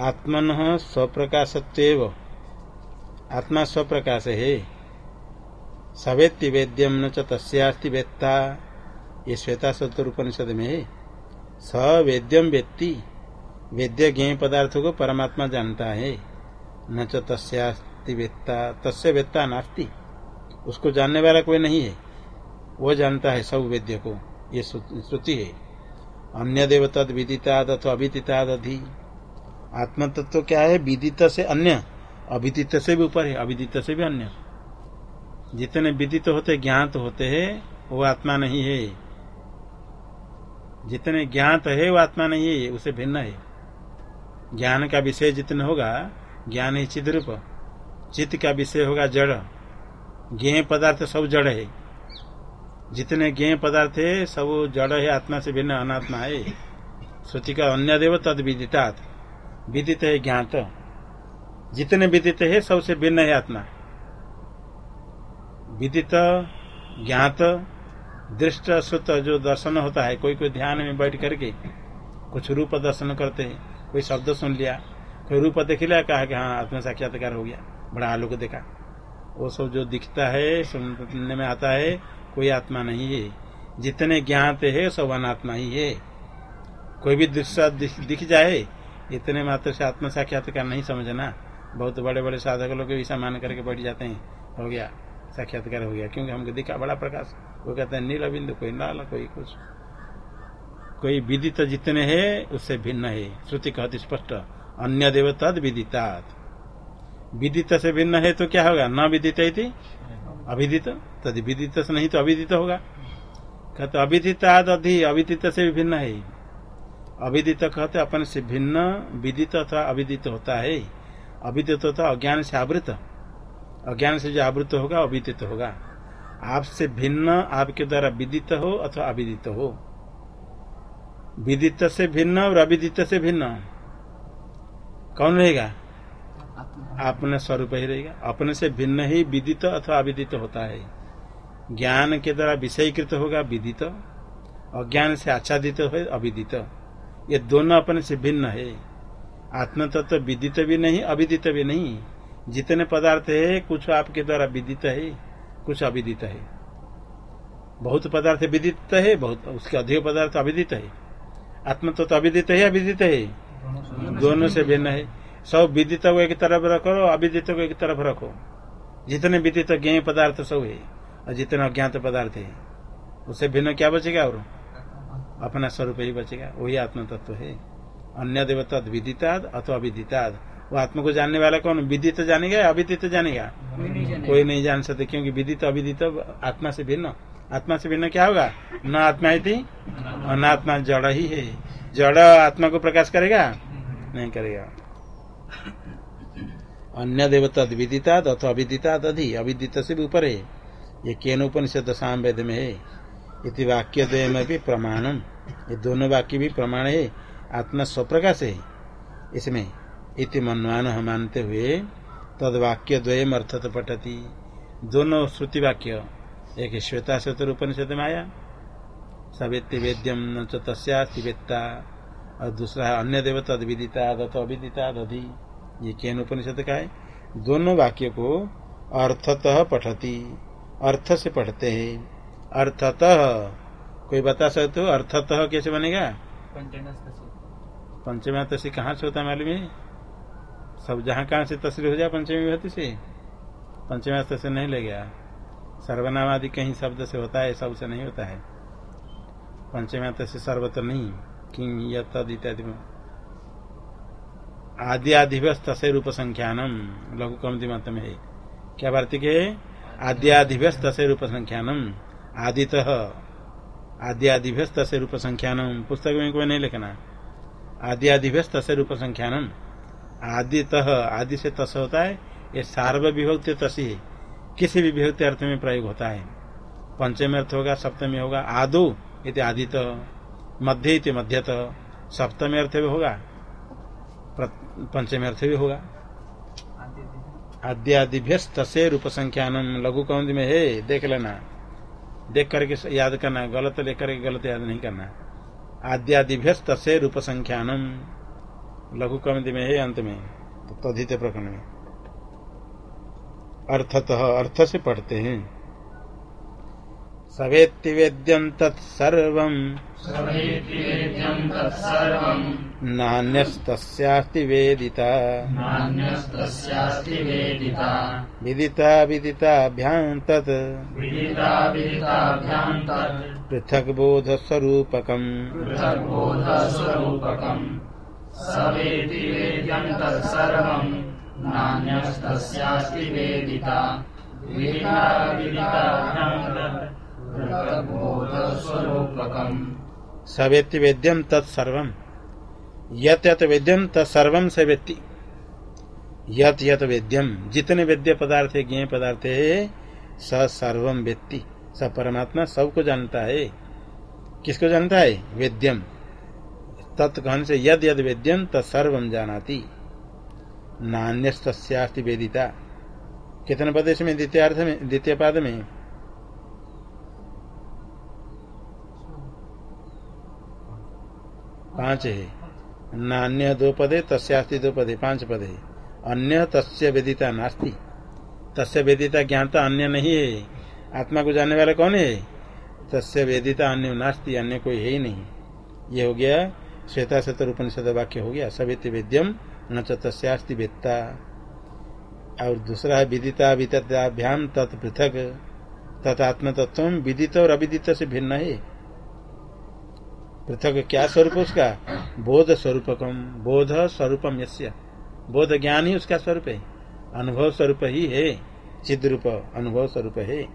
आत्मन स्वप्रकाशत्व आत्मा स्वप्रकाश। है सवेत्ति वेद्यम न तस्यास्ति वेत्ता। ये श्वेता सत्तर उपनिषद में। है स वेद्यम वेत्ति। वेद्य ज्ञ पदार्थों को परमात्मा जानता है। न तस्यास्ति वेत्ता। तस्य वेत्ता नास्ति। उसको जानने वाला कोई नहीं है। वो जानता है सब वेद्य को। ये श्रुति है। अन्य देव तद विदिताद अथवा अभिदिताद अधि आत्म तत्व क्या है? विदित से अन्य। अभिदित से भी ऊपर है अभिदित से भी अन्य। जितने विदित होते, ज्ञात होते हैं, वो आत्मा नहीं है। जितने ज्ञात है, वो आत्मा नहीं है, उसे भिन्न है। ज्ञान का विषय जितने होगा, ज्ञान ही चिद रूप। चित्त का विषय होगा जड़। ज्ञ पदार्थ सब जड़ है। जितने ज्ञ पदार्थ है, सब जड़ है, आत्मा से भिन्न, अनात्मा है। श्रुति का अन्य देव तद विदितात विदित है ज्ञात। जितने विदित है, सबसे भिन्न है आत्मा। विदित, ज्ञात, दृष्ट, श्रुत, जो दर्शन होता है कोई कोई ध्यान में बैठ करके कुछ रूप दर्शन करते हैं, कोई शब्द सुन लिया, कोई रूप देख लिया, कहा कि हाँ आत्म साक्षात्कार हो गया, बड़ा आलोक देखा। वो सब जो दिखता है, सुनने में आता है, कोई आत्मा नहीं है। जितने ज्ञात है, सब अनात्मा ही है। कोई भी दृश्य दिख जाए इतने मात्र से आत्म साक्षात्कार नहीं समझना। बहुत बड़े बड़े साधक लोग ऐसा मान करके बैठ जाते हैं। हो गया। साक्षात्कार हो गया। क्योंकि हमको दिखा बड़ा प्रकाश। वो कहते हैं, नीला बिंदु, कोई नाला कोई कुछ। कोई विदित जितने हैं, उससे भिन्न है। श्रुति कहती स्पष्ट। अन्य देव तद विदितात। विदित से भिन्न है तो क्या होगा? न विदित थी अभिदित तद विदित नहीं तो अभिदित होगा। कहते अभिदिताद अधि अभिदित से भी भिन्न है। अभिदित कहते अपने से भिन्न, विदित अथवा अविदित होता है। अविदित होता अज्ञान से आवृत। अज्ञान से जो आवृत होगा, अविदित होगा। आपसे भिन्न, आपके द्वारा विदित हो अथवा अविदित हो। विदित से भिन्न और अविदित से भिन्न। कौन रहेगा? अपने स्वरूप ही रहेगा। अपने से भिन्न ही विदित अथवा अविदित होता है। ज्ञान के द्वारा विषयीकृत होगा, विदित। अज्ञान से आच्छादित हो, अविदित। ये दोनों अपने से भिन्न है। आत्म तत्व विदित भी नहीं अविदित भी नहीं। जितने पदार्थ है कुछ आपके द्वारा विदित है कुछ अविदित है। बहुत पदार्थ विदित है बहुत उसके अधिक पदार्थ अविदित है। आत्म तो, तो अविदित है अविदित है। दोनों से भिन्न है। सब विदित को एक तरफ़ रखो अविदित को एक तरफ़ रखो। जितने विदित ज्ञ पदार्थ सब है और जितने अज्ञात पदार्थ है उससे भिन्न क्या बचेगा और? अपना स्वरूप ही बचेगा। वही आत्म तत्व है। अन्य देवता विदिताद अथवा विदिताद। वो आत्मा को जानने वाला कौन? विदित जानेगा या अविदित जानेगा? कोई नहीं जान सकते क्योंकि विदित अविदित आत्मा से भिन्न। आत्मा से भिन्न क्या होगा? न आत्मा थी अनात्मा जड़ ही है। जड़ आत्मा को प्रकाश करेगा? नहीं करेगा। अन्य देवता विदिता अथवा अविदिता अधि। अविदित से भी ऊपर है। ये केन उपनिषद साम वेद में है। इति वाक्य द्वय में भी प्रमाणम। ये दोनों वाक्य भी प्रमाण है, आत्मा स्वप्रकाश है। इसमें इति मनवान मानते हुए तद वाक्य द्वयम अर्थत पठती। दोनों श्रुति वाक्य, एक श्वेता श्वेतर उपनिषद में आया सवेत्य वेद्यम न वेत्ता, और दूसरा है अन्य देव तद विदिता तो अविदिता, दधि। ये केन उपनिषद का है? दोनों वाक्य को अर्थतः पठती। अर्थ से पढ़ते हैं। अर्थतः। कोई बता सकते हो अर्थतः कैसे बनेगा? पंचमा तसी कहाँ से होता है मालूम है? सब जहाँ कहाँ से तस्वीर हो जाए पंचमी विभूति से? पंचमी से नहीं ले गया। सर्वनाम आदि कहीं शब्द से होता है सबसे नहीं होता है। पंचमी से सर्वत्र नहीं। किंग यद इत्यादि में। आदि आदिव्यस्त तसे रूप संख्यानम लघु कम मत में है। क्या वार्तिक है? आद्यादिभ्यस्त तसे रूप संख्यानम आदित। आद्यादिभ्यस्त तसे रूप संख्यानम पुस्तक में कोई नहीं लिखना। आद्यादिभ्यस्त तसे रूप संख्यानम आदि तह आदि से तस होता है। ये सार्व तसी है। किसी भी विभक्ति अर्थ में प्रयोग होता है। पंचमी अर्थ होगा, सप्तमी होगा। आदो इति आदित। मध्य मध्यत। सप्तमी अर्थ भी होगा। पंचमी अर्थ भी होगा। आद्यादिभ्यस्त से रूप संख्यानम लघु कौंद में है, देख लेना। देख करके याद करना गलत लेकर के गलत याद नहीं करना आद्यादिभ्य से रूप संख्यानम लघु कमिति में है, अंत में तो तदित प्रकरण में। अर्थतः अर्थ से पढ़ते हैं। सवेत्ति वेद्यम तत्सर्वम् नान्यस्तस्यास्ति वेदिता। विदिता। विदिताभ्यां तत्। पृथक् बोधस्वरूपकम् सवेति वेद्यं तत्सर्वम् नान्यस्तस्यास्ति वेदिता। विदिता विदिताभ्यां तत्। सवेत्ति वेद्यम तत्सर्वम यत यत वेद्यम तत्सर्वम स वेत्ति। यत यत वेद्यम जितने वेद्य पदार्थ है ज्ञेय पदार्थ है स सर्वम वेत्ति। स परमात्मा सबको जानता है। किसको जानता है? वेद्यम तत्कहन से यद यद वेद्यम तत्सर्वम जानाति। नान्यस्त्यास्ति वेदिता। कितने पद में द्वितीय अर्थ में, द्वितीय पाद में? पाँच है। नान्य दो पदे, तस्यास्ति दो पदे, पाँच पदे अन्य तस्य वेदिता नास्ति। तस्य वेदिता ज्ञानता अन्य नहीं है। आत्मा को जानने वाला कौन है? तस्य वेदिता अन्य नास्ति, अन्य कोई है ही नहीं। ये हो गया श्वेता शतर उपनिषद वाक्य हो गया। सवेत वेद्यम, न तस्यास्ति वेत्ता। और दूसरा है विदिता विदिताभ्याम तत्पृथक तत्म तत्व विदित और अविदित से भिन्न है। पृथक क्या स्वरूप उसका? बोध स्वरूपकम, बोध स्वरूपम बोध ज्ञान ही उसका स्वरूप है। अनुभव स्वरूप ही है। चिद रूप अनुभव स्वरूप है।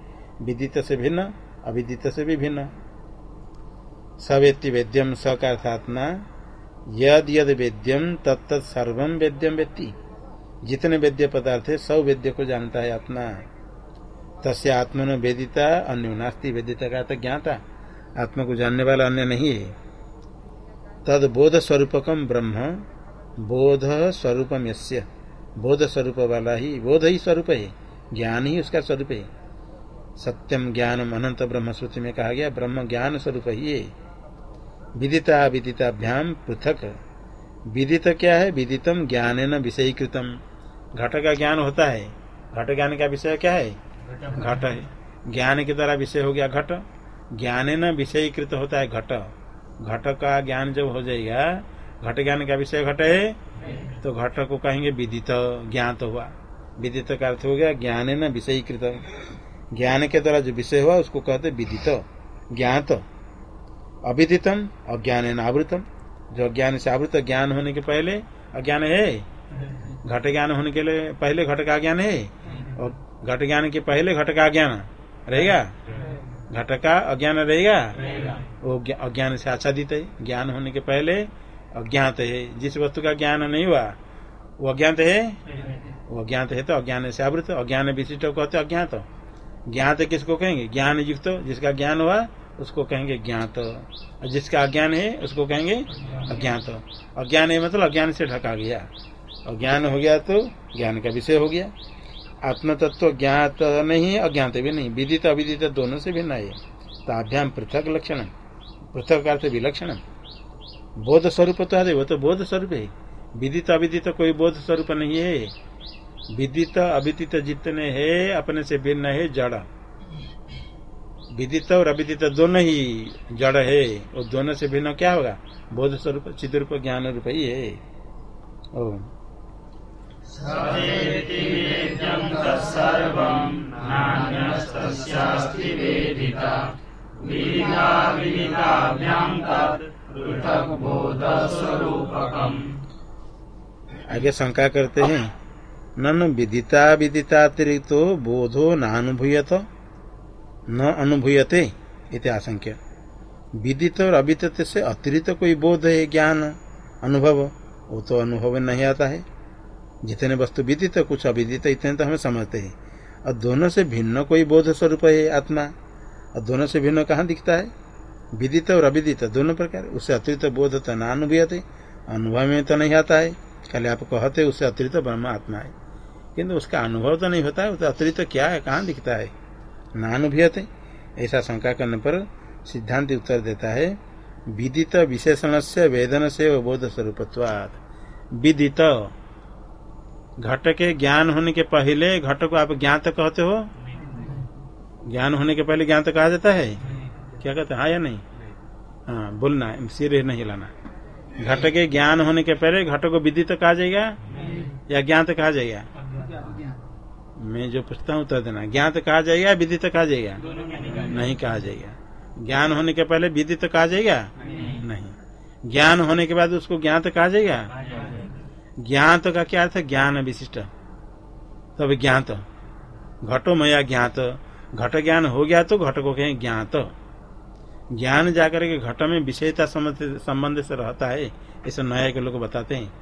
विदित से भिन्न, अविदित से भी भिन्न। सवेत्ति वेद्यम सकार्थात्मा यद यद वेद्यम तत्त सर्वम वेद्यम व्यक्ति जितने वेद्य पदार्थ है, सब वेद्य को जानता है आत्मा। तस्य आत्मन वेदिता, अन्य नास्ती वेदिता का तो ज्ञाता। आत्मा को जानने वाला अन्य नहीं है। तद बोध स्वरूपकम ब्रह्म बोध स्वरूपम यस्य। बोध स्वरूप वाला ही बोध ही स्वरूप है ज्ञान ही उसका स्वरूप। है सत्यम ज्ञानम अनंत ब्रह्म श्रुति में कहा गया, ब्रह्म ज्ञान स्वरूप ही है विदिता विदिताभ्याम पृथक। विदित क्या है? विदितम ज्ञान न विषयीकृतम घट का ज्ञान होता है। घट ज्ञान का विषय क्या है? घट है। ज्ञान के द्वारा विषय हो गया घट। ज्ञान न विषयीकृत होता है घट। घट का ज्ञान जब हो जाएगा घट ज्ञान का विषय घट है तो घट को कहेंगे विदित ज्ञात हुआ। विदित का अर्थ हो गया ज्ञान न विषयीकृत। ज्ञान के द्वारा जो विषय हुआ उसको कहते विदित ज्ञात। अविदितम अज्ञान न आवृतम। जो अज्ञान से आवृत ज्ञान होने के पहले अज्ञान है। घट ज्ञान होने के लिए पहले घट का ज्ञान है। और घट ज्ञान के पहले घट का ज्ञान रहेगा? घट का अज्ञान रहेगा। वो अज्ञान से आच्छादित है। ज्ञान होने के पहले अज्ञात है। जिस वस्तु का ज्ञान नहीं हुआ, वो अज्ञात है? वो अज्ञात है तो अज्ञान से आवृत। अज्ञान विशिष्ट कहते अज्ञात। ज्ञात किसको कहेंगे? ज्ञान युक्त जिसका ज्ञान हुआ, उसको कहेंगे ज्ञात। और जिसका अज्ञान है, उसको कहेंगे अज्ञात। अज्ञान है मतलब अज्ञान से ढका गया। अज्ञान हो गया तो ज्ञान का विषय हो गया। आत्म तत्व ज्ञात नहीं, अज्ञात भी नहीं। विदित अविदित दोनों से भिन्न है। ताभ्याम पृथक लक्षण। पृथक अर्थ विलक्षण बोध स्वरूप तो है, वो तो बोध स्वरूप है। विदित अविदित कोई बोध स्वरूप नहीं है। विदित अविदित जितने है, अपने से भिन्न है, जड़। विदित और अविदित दोनों ही जड़ है, और दोनों से भिन्न क्या होगा? बोध स्वरूप चिद रूप ज्ञान रूप ही है ओ आगे शंका करते हैं, ननु विदिता विदितातिरिक्त बोधो नानुभूयत, न अनुभूयते इति आशंक्य। विदित और अविदित से अतिरिक्त कोई बोध है, ज्ञान, अनुभव, वो तो अनुभव नहीं आता है। जितने वस्तु विदित, कुछ अविदित, इतने तो हमें समझते हैं। और दोनों से भिन्न कोई बोध स्वरूप है, आत्मा। और दोनों से भिन्न कहाँ दिखता है? विदित और अविदित, दोनों प्रकार। उससे अतिरिक्त बोध तो न अनुभूयते, अनुभव में तो नहीं आता है। खाली आप कहते उससे अतिरिक्त ब्रह्म आत्मा है। किंतु उसका अनुभव तो नहीं होता है तो अतिरिक्त क्या है, कहाँ दिखता है? नानुभूयते ऐसा शंका करने पर सिद्धांत उत्तर देता है, विदित विशेषण से वेदन से बोध स्वरूपत्वाद विदित घट के ज्ञान होने के पहले घट को आप ज्ञात कहते हो? ज्ञान होने के पहले ज्ञान तो कहा जाता है। क्या कहते हैं? हाँ या नहीं? हाँ बोलना है, सिर नहीं हिलाना घट के ज्ञान होने के पहले घट को विधि विदित कहा जाएगा? या ज्ञात कहा जाएगा? मैं जो पूछता हूँ उत्तर देना ज्ञात कहा जाएगा या विदित कहा जाएगा? नहीं कहा जाएगा। ज्ञान होने के पहले विदित कहा जाएगा? नहीं। ज्ञान होने के बाद उसको ज्ञात कहा जाएगा? ज्ञात का क्या अर्थ ज्ञान विशिष्ट। तब ज्ञात। घटो मया ज्ञात। घट ज्ञान हो गया तो घट को कहें ज्ञात। ज्ञान जाकर के घट में विषयता संबंध से रहता है ऐसे नया के लोग बताते हैं।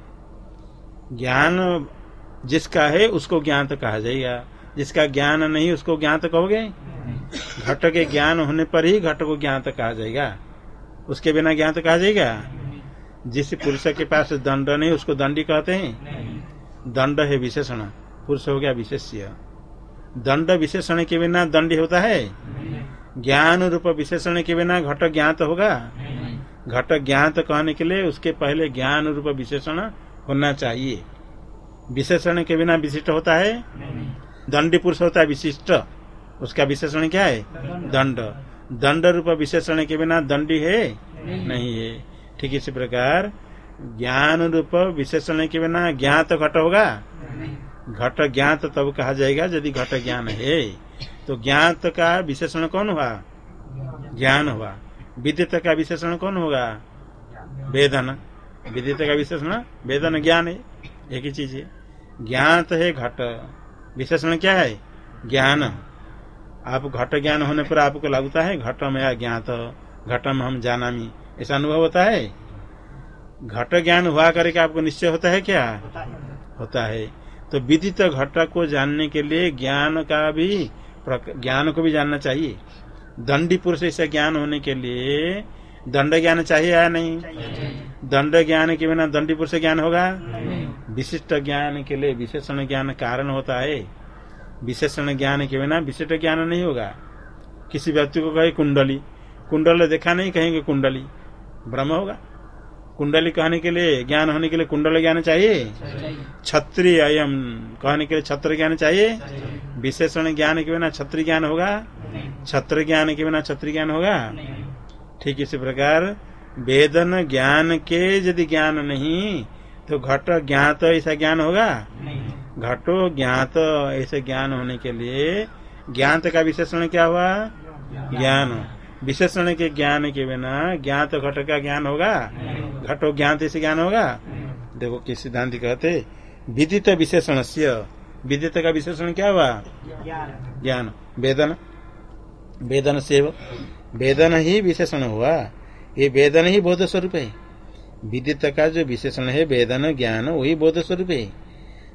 ज्ञान जिसका है उसको ज्ञात कहा जाएगा। जिसका ज्ञान नहीं उसको ज्ञात कहोगे? घट के ज्ञान होने पर ही घट को ज्ञात कहा जाएगा। उसके बिना ज्ञात कहा जाएगा? जिस पुरुष के पास दंड नहीं उसको दंडी कहते हैं? दंड है विशेषण। पुरुष हो गया विशेष्य। दंड विशेषण के बिना दंडी होता है? ज्ञान रूप विशेषण के बिना घट ज्ञात होगा? घट ज्ञात कहने के लिए उसके पहले ज्ञान रूप विशेषण होना चाहिए। विशेषण के बिना विशिष्ट होता है? दंडी पुरुष होता है विशिष्ट। उसका विशेषण क्या है? दंड। दंड रूप विशेषण के बिना दंडी है? नहीं है। ठीक इसी प्रकार, ज्ञान रूप विशेषण के बिना ज्ञात घट होगा? घट ज्ञात तब कहा जाएगा, यदि घट ज्ञान है। तो ज्ञात का विशेषण कौन हुआ? ज्ञान हुआ। विद्युत का विशेषण कौन होगा? वेदन। विद्युत का विशेषण, वेदन ज्ञान है। एक ही चीज़ है। ज्ञात है घट। विशेषण क्या है? ज्ञान। आप घट ज्ञान होने पर आपको लगता है, घट में या ज्ञात घट में हम जानामी। ऐसा अनुभव होता है? घट ज्ञान हुआ करके आपको निश्चय होता है क्या? होता है। तो विदित घट को जानने के लिए ज्ञान का भी ज्ञान को भी जानना चाहिए। दंडी पुरुष ऐसा ज्ञान होने के लिए दंड ज्ञान चाहिए या नहीं? दंड ज्ञान के बिना दंडी पुरुष ज्ञान होगा? विशिष्ट ज्ञान के लिए विशेषण ज्ञान कारण होता है। विशेषण ज्ञान के बिना विशिष्ट ज्ञान नहीं होगा। किसी व्यक्ति को कहे कुंडली। कुंडल देखा नहीं कहेंगे कुंडली। ब्रह्म होगा। कुंडली कहने के लिए, ज्ञान होने के लिए कुंडल ज्ञान चाहिए? छत्री अयम कहने के लिए छत्र ज्ञान चाहिए? विशेषण ज्ञान के बिना छत्र ज्ञान होगा? छत्र ज्ञान के बिना छत्र ज्ञान होगा? ठीक इसी प्रकार, वेदन ज्ञान के यदि ज्ञान नहीं तो घट ज्ञात ऐसा ज्ञान होगा? घटो ज्ञात ऐसे ज्ञान होने के लिए, ज्ञात का विशेषण क्या हुआ? ज्ञान। विशेषण के ज्ञान के बिना ज्ञात घट का ज्ञान होगा? घटो ज्ञात ऐसे ज्ञान होगा। देखो किस सिद्धांत कहते विदित विशेषण से विदित का विशेषण क्या हुआ? ज्ञान। वेदन। वेदन से वेदन ही विशेषण हुआ। ये वेदन ही बोध स्वरूप है। विदित का जो विशेषण है वेदन ज्ञान वही बोध स्वरूप है।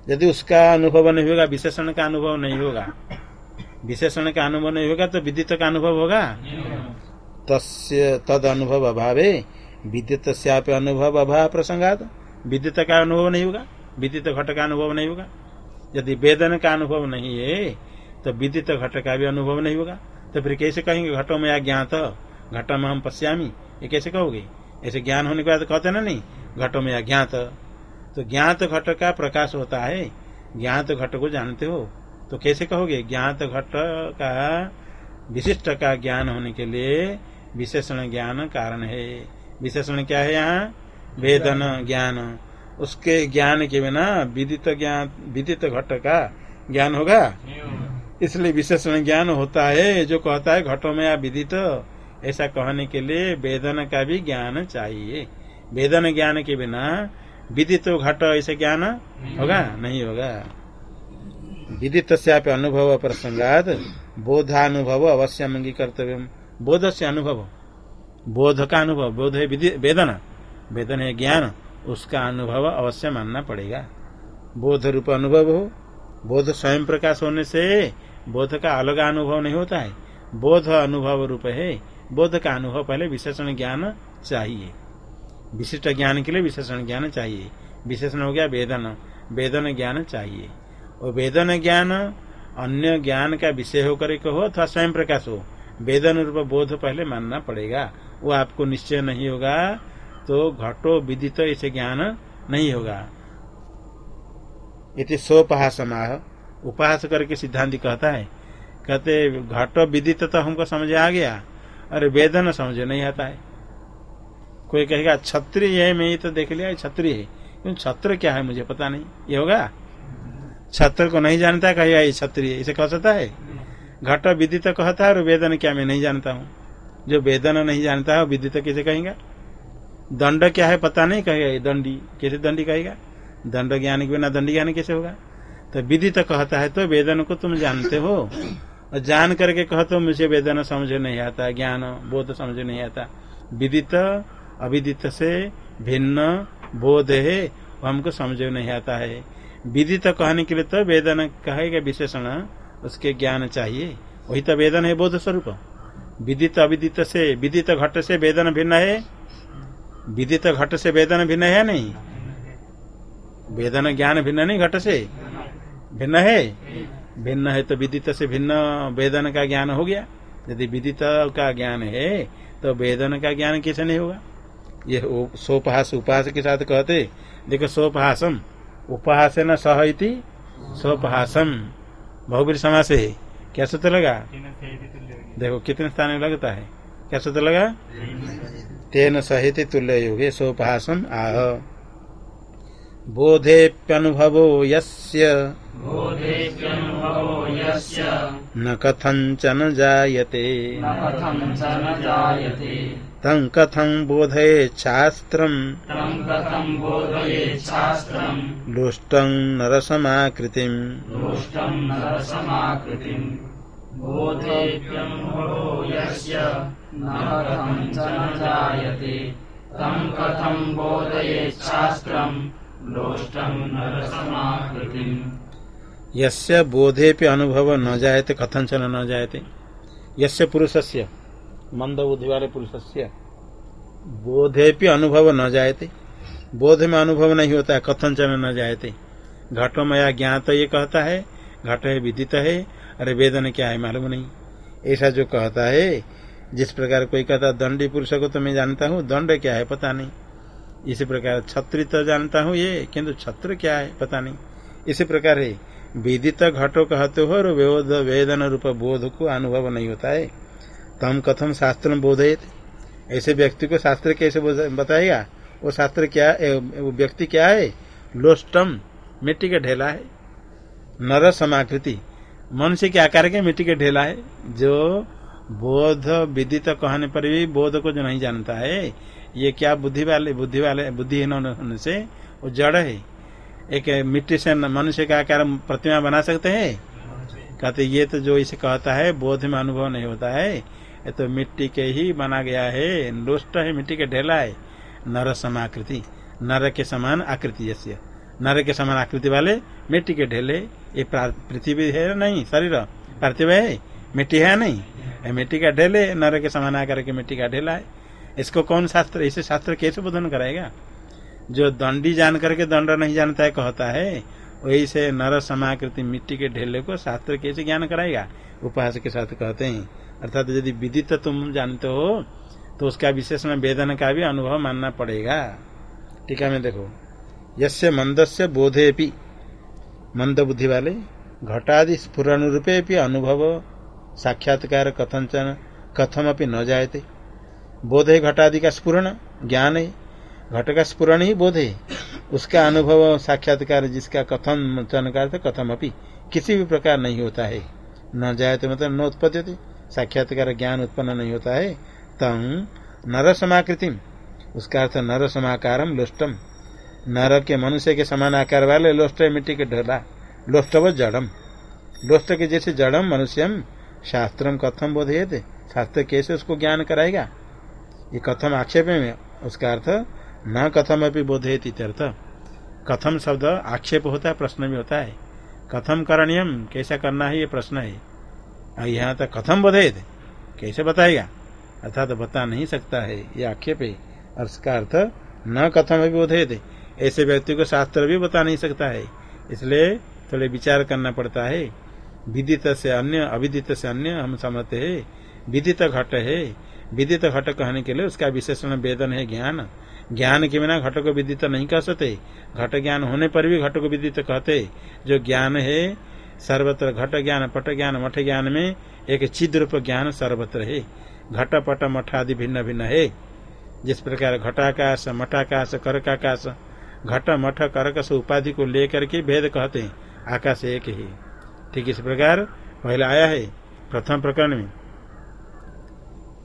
यदि उसका अनुभव नहीं होगा विशेषण का अनुभव नहीं होगा। विशेषण का अनुभव नहीं होगा तो विदित का अनुभव होगा। तस्य तद अनुभव अभावे विद्युत अनुभव अभाव प्रसंगात। विद्युत का अनुभव नहीं होगा, विद्युत घट का अनुभव नहीं होगा। यदि वेदन का अनुभव नहीं है तो विद्युत घट का भी अनुभव नहीं होगा। तो फिर कैसे कहेंगे, घटो में अज्ञात घट में हम पश्यामी? ये कैसे कहोगे? ऐसे ज्ञान होने के बाद कहते ना नहीं, घटो में अज्ञात तो ज्ञात घट का प्रकाश होता है। ज्ञात घट को जानते हो तो कैसे कहोगे? ज्ञात घट का विशिष्ट का ज्ञान होने के लिए विशेषण ज्ञान कारण है। विशेषण क्या है यहाँ? वेदन, ज्ञान। उसके ज्ञान के बिना विदित ज्ञान, विदित घट का ज्ञान होगा? इसलिए विशेषण ज्ञान होता है, जो कहता है घटो में या विदित। ऐसा कहने के लिए वेदन का भी ज्ञान चाहिए। वेदन ज्ञान के बिना विदित घट ऐसे ज्ञान होगा? नहीं होगा। विदित अनुभव प्रसंगात बोधानुभव अवश्य अंगी कर्तव्य बोध से अनुभव। बोध का अनुभव बोध है वेदन वेदन है ज्ञान, उसका अनुभव अवश्य मानना पड़ेगा। बोध रूप अनुभव हो, बोध स्वयं प्रकाश होने से बोध का अलग अनुभव नहीं होता है। बोध अनुभव रूप है, बोध का अनुभव पहले विशेषण ज्ञान चाहिए। विशिष्ट ज्ञान के लिए विशेषण ज्ञान चाहिए। विशेषण हो गया वेदन वेदन ज्ञान चाहिए। और वेदन ज्ञान अन्य ज्ञान का विषय होकर हो अथवा स्वयं प्रकाश हो, वेदन रूप बोध पहले मानना पड़ेगा। वो आपको निश्चय नहीं होगा तो घटो विदित ऐसे ज्ञान नहीं होगा। इति सोपहासमाह। उपहास करके सिद्धांत कहता है, कहते, घट विदित तो हमको समझ आ गया, अरे वेदन समझ नहीं आता है। कोई कहेगा छत्री है, मैं ये तो देख लिया छत्री है। क्यों छत्र क्या है, मुझे पता नहीं। ये होगा? छत्र को नहीं जानता, कहेगा, ये छत्री है। इसे कह सकता है? घट विदित कहता है और वेदन क्या, मैं नहीं जानता हूँ। जो वेदना नहीं जानता है विदित कैसे कहेगा? दंड क्या है पता नहीं, कहेगा दंडी, कैसे दंडी कहेगा? दंड ज्ञान के बिना दंडी ज्ञान कैसे होगा? तो विदित कहता है तो वेदन को तुम जानते हो? और जान करके कहते हो मुझे वेदन समझ नहीं आता, ज्ञान, बोध समझ नहीं आता। विदित, अविदित से भिन्न बोध है, वो हमको समझ नहीं आता है। विदित कहने के लिए तो वेदन कहेगा विशेषण, उसके ज्ञान चाहिए। वही तो वेदन है बोध स्वरूप। विदित अविदित से, विदित घट से वेदन भिन्न है? विदित घट से वेदन भिन्न है नहीं? वेदन ज्ञान भिन्न नहीं घट से? भिन्न है? भिन्न है तो विदित से भिन्न वेदन का ज्ञान हो गया। यदि विदित का ज्ञान है तो वेदन का ज्ञान कैसे नहीं होगा? ये सोपहास उपहास के साथ कहते, देखो सोपहासम उपहास न सह सोपहासम। बहुबरी समास है। क्या सूत्र लगा? देखो, कितने स्थान में लगता है? क्या सूत्र लगा? तेन सहित तुल्य युगे सोपहासम आह। बोधेप्यनुभवो यस्य। न कथञ्चन जायते। तं कथं तं शास्त्रम्। लुष्टं नरसमाकृतिम्। यस्य यस्य बोधेपि अनुभव न जायते कथंचन न जायते। यस्य पुरुषस्य, मंद बुद्धि वाले पुरुषस्य बोधेपि अनुभव न जायते। बोध में अनुभव नहीं होता है कथंचन न जायते। घटो मया ज्ञात ये कहता है, घट है विदित है अरे वेदन क्या है, मालूम नहीं। ऐसा जो कहता है, जिस प्रकार कोई कहता दंडी पुरुष को तो मैं जानता हूँ, दंड क्या है, पता नहीं। इसी प्रकार छत्री तो जानता हूँ ये, किंतु छत्र क्या है, पता नहीं। इसी प्रकार है, विदित घटो कहते हो और वेद, वेदन रूप बोध को अनुभव नहीं होता है। तम कथम शास्त्र बोधयत। ऐसे व्यक्ति को शास्त्र कैसे बताएगा? वो शास्त्र क्या वो व्यक्ति क्या है? लोस्टम मिट्टी का ढेला है। नर समाकृति। मनुष्य के आकार के मिट्टी के ढेला है, जो बोध विदित कहने पर भी बोध को जो नहीं जानता है, ये क्या बुद्धि वाले बुद्धि वाले, बुद्धिहीन होने से वो जड़ है। एक मिट्टी से मनुष्य का आकार प्रतिमा बना सकते हैं? कहते ये तो जो इसे कहता है, बोध में अनुभव नहीं होता है। ये तो मिट्टी के ही बना गया है लोस्ट है, मिट्टी के ढेला है। नर समाकृति, नर के समान आकृति जैसे नर के समान आकृति वाले मिट्टी के ढेले ये पृथ्वी है नहीं? शरीर। पार्थिव है? मिट्टी है नहीं? मिट्टी का ढेले, नर के समान आकर के मिट्टी का ढेला है। इसको कौन शास्त्र, इसे शास्त्र कैसे बोधन कराएगा? जो दंडी जान करके दंड नहीं जानता है, कहता है वही से नर समाकृति मिट्टी के ढेले को शास्त्र कैसे ज्ञान कराएगा? उपहास के साथ कहते हैं। अर्थात यदि विदित तुम जानते हो तो उसका विशेषण वेदन का भी अनुभव मानना पड़ेगा। टीका में देखो। यस्य मंदस्य बोधे भी मंद बुद्धि वाले घटादि रूपे भी अनुभव, साक्षात्कार कथंचन कथम अपनी न जायते। बोध है घटादि का स्पुरण ज्ञान है घट का स्पुरण ही बोध। है उसका अनुभव, साक्षात्कार, जिसका कथम चनकार कथम अपनी किसी भी प्रकार नहीं होता है। न जाए तो मतलब न उत्पत्ति साक्षात्कार, ज्ञान उत्पन्न नहीं होता है। तम नर समाकृति उसका अर्थ नर समाकारम लोष्टम। नर के मनुष्य के समान आकार वाले लोस्ट मिट्टी के ढोला लोष्टव जड़म। लोस्ट के जैसे जड़म मनुष्यम, शास्त्रम कथम बोधे थे शास्त्र कैसे उसको ज्ञान कराएगा? ये कथम आक्षेप में उसका अर्थ, न कथम अभी बोधे अर्थ कथम शब्द आक्षेप होता है, प्रश्न भी होता है। कथम करणीयम, कैसा करना है, ये प्रश्न है। यहाँ तक कथम बोधे कैसे बताएगा? अर्थात तो बता नहीं सकता है, ये आक्षेप है। और उसका अर्थ, न कथम अभी बोधे ऐसे व्यक्ति को शास्त्र भी बता नहीं सकता है। इसलिए थोड़े विचार करना पड़ता है। विदित से अन्य, अविदित से अन्य हम समझते है। विदित घट है। विदित घट कहने के लिए उसका विशेषण वेदन है ज्ञान। ज्ञान के बिना घट को विदित नहीं कह सकते। घट ज्ञान होने पर भी घट को विदित कहते। जो ज्ञान है, सर्वत्र घट ज्ञान, पट ज्ञान, मठ ज्ञान में एक चिद रूप ज्ञान सर्वत्र है। घट, पट, मठ आदि भिन्न भिन्न है। जिस प्रकार घटाकाश, मठाकाश, करकाकाश घट मठ करकस उपाधि को लेकर के भेद कहते हैं। आकाश एक ही। ठीक इस प्रकार पहले आया है। प्रथम प्रकरण में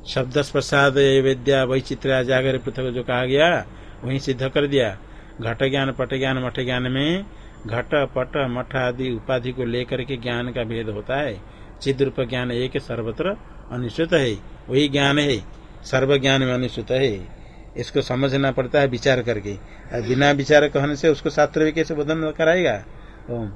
शब्द प्रसाद विद्या वैचित्र जागर पृथक जो कहा गया, वही सिद्ध कर दिया। घट ज्ञान, पट ज्ञान, मठ ज्ञान में घट, पट, मठ आदि उपाधि को लेकर के ज्ञान का भेद होता है। चिद रूप ज्ञान एक सर्वत्र अनुसूत है। वही ज्ञान है। सर्व ज्ञान में अनुसूत है। इसको समझना पड़ता है विचार करके। बिना विचार कहने से उसको शास्त्र भी कैसे बोधन कराएगा? ओम।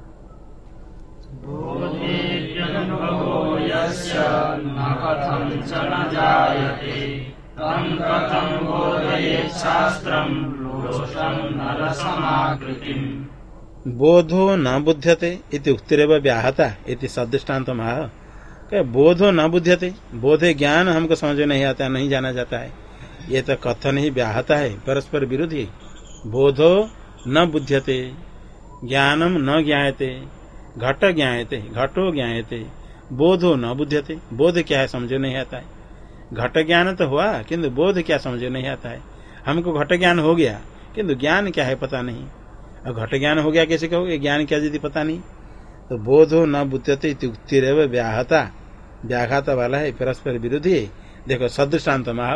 बोधो न बुध्यते इति उक्तिरव व्याहता इति सदृष्टान्त माह बोधो न बुध्यते, बोधे ज्ञान हमको समझ नहीं आता, नहीं जाना जाता है। ये तो कथन ही व्याहता है, परस्पर विरोधी। बोधो न बुध्यते ज्ञानम न ज्ञाते घट ज्ञाते घटो ज्ञाते बोधो न बुध्यते बोध क्या है, समझ नहीं आता है। घट ज्ञान तो हुआ, किंतु बोध क्या समझ नहीं आता है। हमको घट ज्ञान हो गया, किंतु ज्ञान क्या है पता नहीं। और घट ज्ञान हो गया, कैसे कहोगे? ज्ञान क्या यदि पता नहीं तो बोधो न बुद्धते व्याहता। व्याघात वाला है, परस्पर विरोधी। देखो सदृष्टान्त माह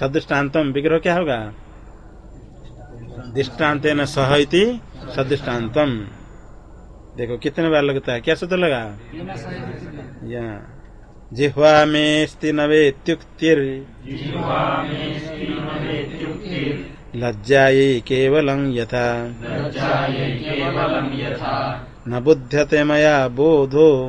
सदृष्टान्तम विग्रह क्या होगा? दृष्टांत न सह सदृष्टान्तम। देखो, कितने बार लगता है? क्या सूत्र लगा? यहाँ जिह्वा में स्तिनवेत्युक्तिर लज्जायै केवलं यथा। न बुध्यते मया बोधो।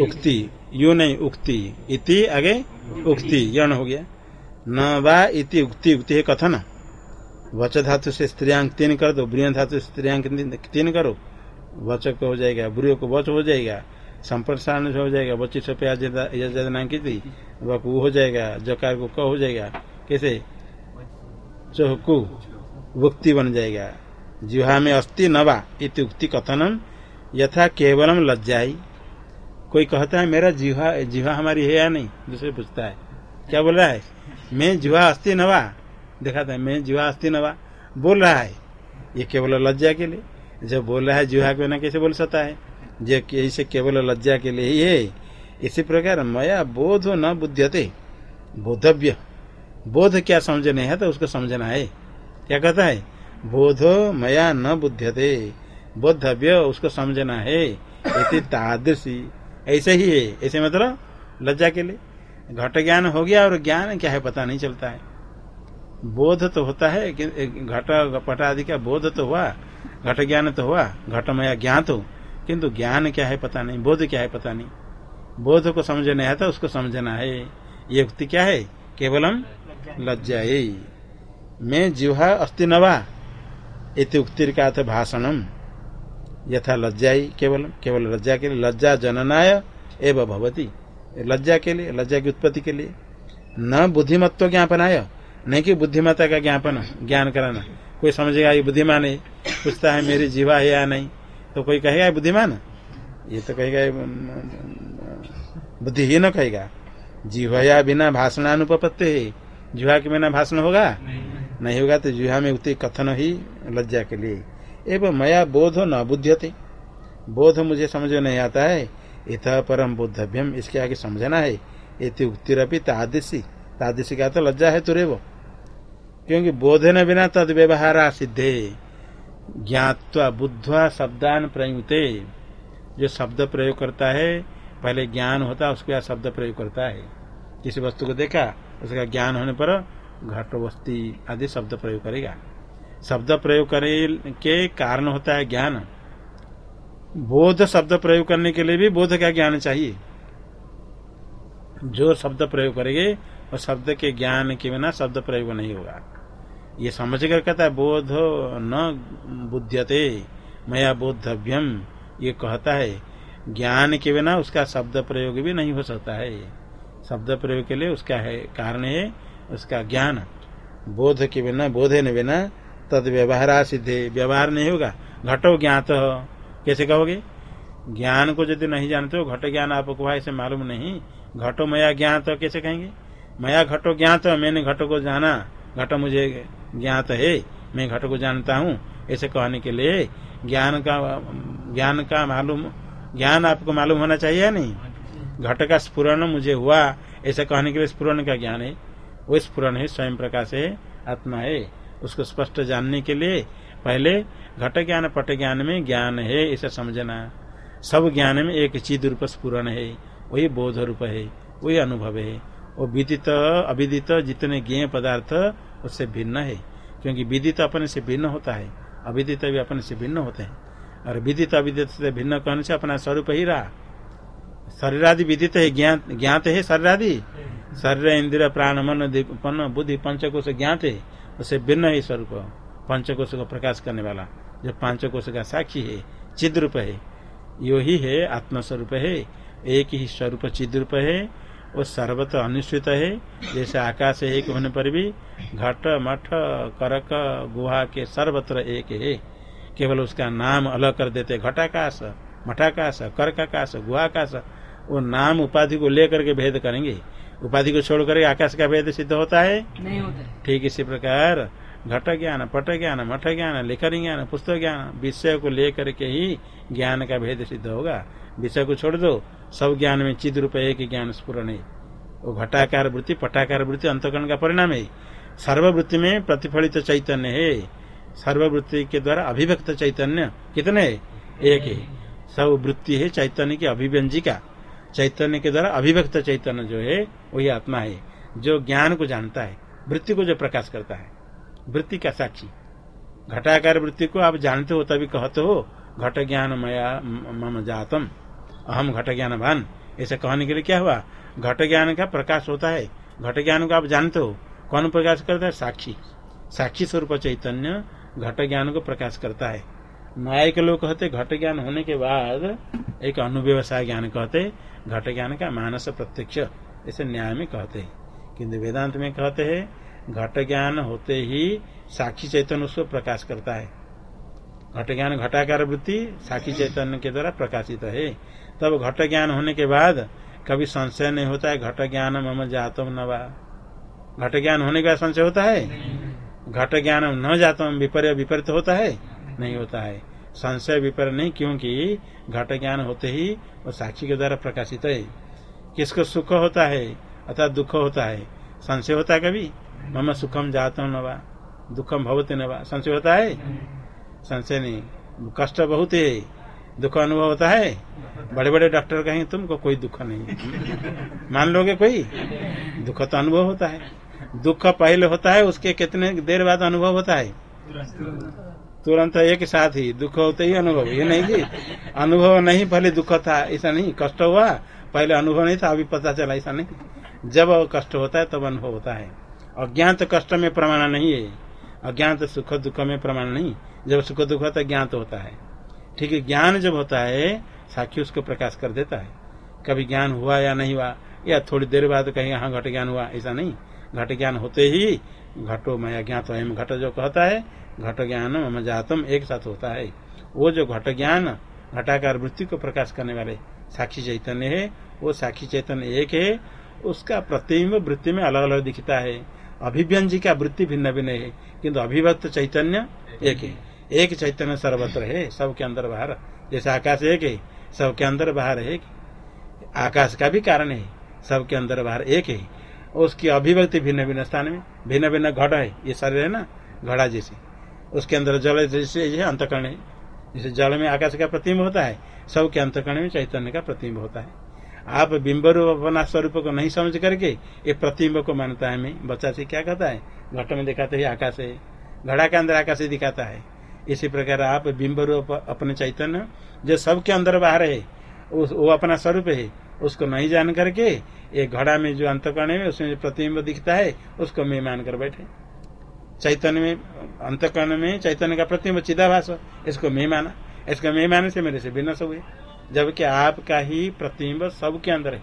उक्ति। यू नहीं उक्ति। इति आगे उक्ति। यण हो गया। न वा इति उक्ति। उक्ति है कथन। वच धातु से स्त्रियांक तीन कर दो ब्रिय धातु से स्त्रियांक तीन करो। वचक हो जाएगा ब्रियो को वच हो जाएगा संप्रसारण हो जाएगा बच्ची पे थी। वक हो जाएगा जकार को क हो जाएगा। कैसे? चौकु उक्ति बन जाएगा। जिहा में अस्थि नवा इतुक्ति कथनम। यथा केवलम लज्जाई। कोई कहता है, मेरा जीवा जीवा हमारी है या नहीं? दूसरे पूछता है, क्या बोल रहा है? मैं जुहा अस्थि नवा। देखा था मैं जुहा अस्थि नवा। बोल रहा है, ये केवल लज्जा के लिए। जब बोल रहा है जुहा को ना कैसे बोल सकता है? जो इसे केवल लज्जा के लिए ही है। इसी प्रकार मया बोध न बुद्धते बोधव्य। बोध क्या समझने है तो उसको समझना है। क्या कहता है? बोधो मया न बुद्धते बोधव्य उसको समझना है। तादृशी ऐसे ही है। ऐसे मतलब लज्जा के लिए। घट ज्ञान हो गया और ज्ञान क्या है पता नहीं चलता है। बोध तो होता है कि घट, पट आदि का बोध तो हुआ, घट ज्ञान तो हुआ, घटमया ज्ञात हो किंतु ज्ञान क्या है पता नहीं, बोध क्या है पता नहीं। बोध को समझ नहीं आता उसको समझना है। ये युक्ति क्या है? केवलम लज्जा मैं जिहा अस्ति नवा इत उक्ति का भाषणम। यथा लज्जा ही केवल केवल लज्जा के लिए लज्जा जननाय एवं भवती। लज्जा के लिए लज्जा की उत्पत्ति के लिए। न बुद्धिमत्व ज्ञापनाय नहीं कि बुद्धिमत्ता का ज्ञापन ज्ञान कराना। कोई समझेगा ये बुद्धिमान है। पूछता है मेरी जीवा है या नहीं? तो कोई कहेगा बुद्धिमान ये तो कहेगा बुद्धिहीन कहेगा। जिह्वया बिना भाषणानुपत्ति है। जुहा के बिना भाषण होगा? नहीं, नहीं होगा तो जुहा में उतनी कथन ही लज्जा के लिए। एवं मया बोध न बुद्धते बोध मुझे समझ नहीं आता है। इत परम बुद्धभ्यम इसके आगे समझना है। ये उक्तिरपी तादृशी। तादृशी का तो लज्जा है तुरे वो। क्योंकि बोध न बिना तद व्यवहार सिद्धे। ज्ञातवा बुद्धवा शब्दान प्रयुक्ते जो शब्द प्रयोग करता है, पहले ज्ञान होता है उसके बाद शब्द प्रयोग करता है। किसी वस्तु को देखा, उसका ज्ञान होने पर घट वस्ती आदि शब्द प्रयोग करेगा। शब्द प्रयोग करे के कारण होता है ज्ञान। बोध शब्द प्रयोग करने के लिए भी बोध का ज्ञान चाहिए। जो शब्द प्रयोग करेंगे और शब्द के ज्ञान के बिना शब्द प्रयोग नहीं होगा। ये समझ कर कहता है, बोध न बुद्धते मया बोधव्यम ये कहता है, ज्ञान के बिना उसका शब्द प्रयोग भी नहीं हो सकता है। शब्द प्रयोग के लिए उसका है, कारण है उसका ज्ञान। बोध के बिना, बोधे न बिना तद व्यवहार सिद्धे। व्यवहार नहीं होगा, घटो ज्ञात कैसे कहोगे? ज्ञान को यदि नहीं जानते हो, घट ज्ञान आपको ऐसे मालूम नहीं। घटो मया ज्ञात कैसे कहेंगे? मया घटो ज्ञात मैंने घटो को जाना। घट मुझे ज्ञात है, मैं घट को जानता हूँ। ऐसे कहने के लिए ज्ञान का ज्ञान का मालूम, ज्ञान आपको मालूम होना चाहिए नहीं? घट का स्फुरन मुझे हुआ। ऐसे कहने के लिए स्फुरन का ज्ञान है। वो स्फुरन है, स्वयं प्रकाश है, आत्मा है। उसको स्पष्ट जानने के लिए पहले घट ज्ञान पट ज्ञान में ज्ञान है इसे समझना। सब ज्ञान में एक चिद रूप स्फुरन है वही बोध रूप है वही अनुभव है। वो विदित अविदित जितने ज्ञेय पदार्थ उससे भिन्न है। क्योंकि विदित अपने से भिन्न होता है अविदित भी अपने से भिन्न होते हैं। और विदित अविदित से भिन्न कहने से? अपना स्वरूप ही रहा। शरीरादि विदित है ज्ञात है शरीरादि? शरीर इंद्र प्राण मन बुद्धि पंचकोश ज्ञात है। उससे भिन्न है स्वरूप पंचकोश को प्रकाश करने वाला। जो पंचकोश का साक्षी है चिद रूप है, यो ही है आत्मस्वरूप है, एक ही स्वरूप चिद रूप है, वो सर्वत्र अनुसूत है। जैसे आकाश एक होने पर भी, घट, मठ, करक, गुहा के सर्वत्र एक है। केवल उसका नाम अलग कर देते घटाकाश, मठाकाश, कर्काकाश, गुहाकाश, वो नाम उपाधि को लेकर के भेद करेंगे। उपाधि को छोड़ कर आकाश का भेद सिद्ध होता है? नहीं होता ठीक इसी प्रकार घट ज्ञान पट ज्ञान मठ ज्ञान लेखन ज्ञान पुस्तक ज्ञान विषय को लेकर के ही ज्ञान का भेद सिद्ध होगा। विषय को छोड़ दो सब ज्ञान में चिद रूप एक ज्ञान स्पूर्ण है। वो घटाकार वृत्ति पटाकार वृत्ति अंतकरण का परिणाम है। सर्ववृत्ति में प्रतिफलित चैतन्य है। सर्ववृत्ति के द्वारा अभिव्यक्त चैतन्य कितने? एक है। सब वृत्ति है चैतन्य की अभिव्यंजिका। चैतन्य के द्वारा अभिव्यक्त चैतन्य जो है, वही आत्मा है, जो ज्ञान को जानता है, वृत्ति को जो प्रकाश करता है। वृत्ति का साक्षी। घटाकार वृत्ति को आप जानते हो, तभी कहते हो, घट ज्ञान मया मम जातम। अहम घट ज्ञान भान ऐसा कहने के लिए क्या हुआ? घट ज्ञान का प्रकाश होता है। घट ज्ञान को आप जानते हो। कौन प्रकाश करता है? साक्षी। साक्षी स्वरूप चैतन्य घट ज्ञान को प्रकाश करता है। न्याय के लोग कहते, घट ज्ञान होने के बाद एक अनुव्यवसाय ज्ञान कहते घट ज्ञान का मानस प्रत्यक्ष ऐसे न्याय में कहते हैं। किन्तु वेदांत में कहते हैं घट ज्ञान होते ही साक्षी चैतन्य उसको प्रकाश करता है। घट ज्ञान घटाकार वृत्ति साक्षी चैतन्य के द्वारा प्रकाशित है। तब घट ज्ञान होने के बाद कभी संशय नहीं होता है घट ज्ञान मम जातम नवा घट ज्ञान होने का संशय होता है? घट ज्ञान न जातम विपर्य विपरीत होता है? नहीं होता है। संशय विपर नहीं, क्योंकि घट ज्ञान होते ही वो साक्षी के द्वारा प्रकाशित है। किसको सुख होता है अर्थात दुख होता है? संशय होता है कभी? मम सुखम जातम नवा दुखम भवते नवा संशय होता है? संशय नहीं। कष्ट बहुत है, दुख अनुभव होता है? बड़े बड़े डॉक्टर कहेंगे तुमको कोई दुख नहीं। मान लोगे कोई? दुख तो अनुभव होता है। दुख पहले होता है, उसके कितने देर बाद अनुभव होता है? तुरंत एक साथ ही दुख होते ही अनुभव। ये नहीं कि अनुभव नहीं पहले दुख था, ऐसा नहीं। कष्ट हुआ, पहले अनुभव नहीं था, अभी पता चला, ऐसा नहीं। जब कष्ट होता है, तब तो अनुभव होता है। अज्ञात कष्ट में प्रमाण नहीं है। अज्ञात सुख दुख में प्रमाण नहीं। जब सुख दुख होता है, ज्ञात होता है। ठीक है, ज्ञान जब होता है, साक्षी उसको प्रकाश कर देता है। कभी ज्ञान हुआ या नहीं हुआ, या थोड़ी देर बाद कहीं हाँ घट ज्ञान हुआ, ऐसा नहीं। घट ज्ञान होते ही, घटो, मैं ज्ञात अहम घट जो कहता है घट ज्ञान मम जातम एक साथ होता है। वो जो घट ज्ञान घटाकार वृत्ति को प्रकाश करने वाले साक्षी चैतन्य है, वो साक्षी चैतन्य एक है, उसका प्रतिम्ब वृत्ति में अलग अलग दिखता है। अभिव्यंजी का वृत्ति भिन्न भिन्न है, किंतु अभिव्यक्त चैतन्य एक है। एक चैतन्य सर्वत्र है, सबके अंदर बाहर। जैसे आकाश एक है, सबके अंदर बाहर है। आकाश का भी कारण है, सबके अंदर बाहर एक है। उसकी अभिव्यक्ति भिन्न भिन्न स्थान में, भिन्न भिन्न घट है, ये शरीर है ना? घड़ा जैसे। उसके अंदर जल जैसे अंतकरण है। जैसे जल में आकाश का प्रतिम्ब होता है, सबके अंतकरण में चैतन्य का प्रतिम्ब होता है। आप बिंब रूप अपना स्वरूप को नहीं समझ करके ये प्रतिम्ब को मानता है। मैं बच्चा से क्या कहता है? घट में दिखाते ही आकाश है। घड़ा के अंदर आकाश दिखाता है। इसी प्रकार आप बिंब रूप अपने चैतन्य, जो सबके अंदर बाहर है, उस, वो अपना स्वरूप है, उसको नहीं जान करके, ये घड़ा में जो अंतकरण है, उसमें प्रतिबिंब दिखता है, उसको मैं मान कर बैठे। चैतन्य में, अंतकरण में चैतन्य का प्रतिबिंब चिदाभास इसको मैं माना। इसको मैं माने से मेरे से विनस हुए। जबकि आपका ही प्रतिबिंब सबके अंदर है।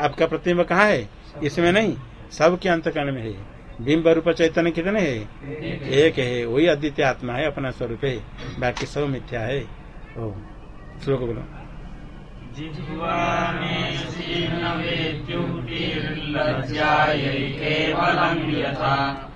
आपका प्रतिम्ब कहाँ है? इसमें नहीं। सबके अंतकरण में है। बिंब रूप चैतन्य कितने है? एक है। वही अद्वितीय आत्मा है, अपना स्वरूप है। बाकी सब मिथ्या है। ओ श्लोक बोलो। केवलं